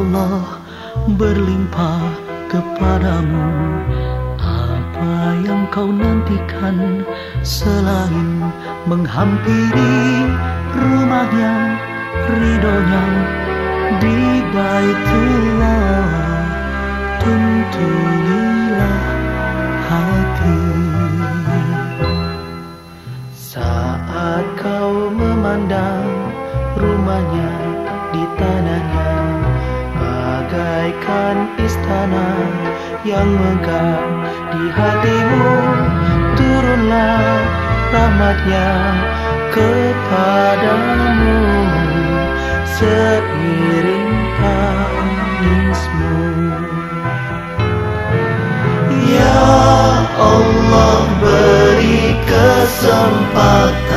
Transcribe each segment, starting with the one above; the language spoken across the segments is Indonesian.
Allah berlimpah kepadamu. Apa yang kau nantikan selain menghampiri rumahnya ridhonya di Baitullah Tuntunilah hati. Saat kau memandang rumahnya di tanahnya Bagaikan istana yang megah di hatimu. Turunlah rahmatnya kepadamu. Seiring tangismu Ya Allah beri kesempatan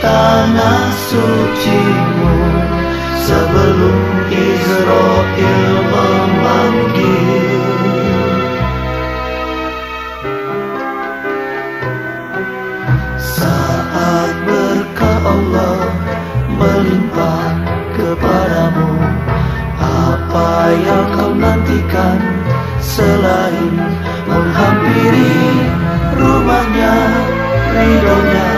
tanah sucimu. Sebelum Israel memanggil. Saat berkah Allah melimpah kepadamu Apa yang kau nantikan selain menghampiri rumahnya ridhonya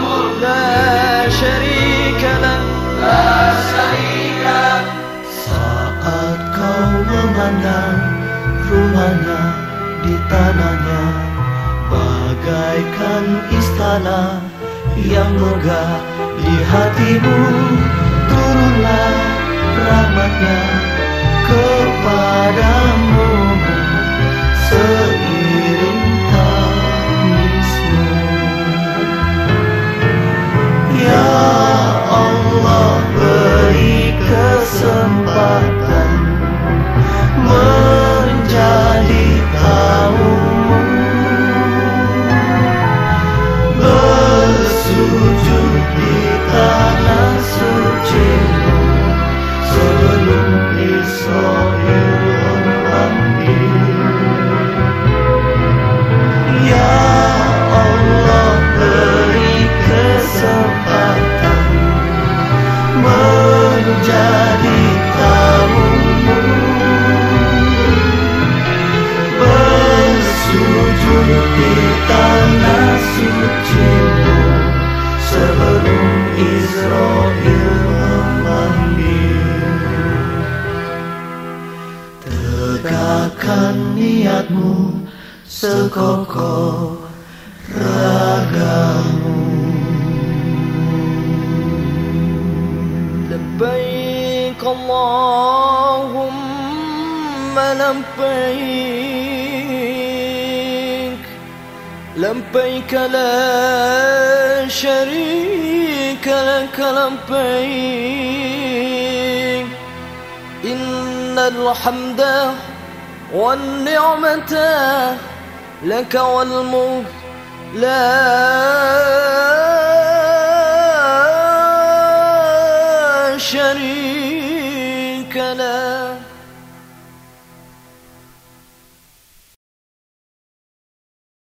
شريك لك لا شريك لك Saat kau memandang rumahnya di tanahnya Bagaikan istana yang megah di hatimu Turunlah rahmatnya Tegakkan niatmu sekokoh ragamu. لبيك اللهم لبيك لبيك لا شريك لك لبيك إن الحمد والنعمة لك والملك لا شريك له.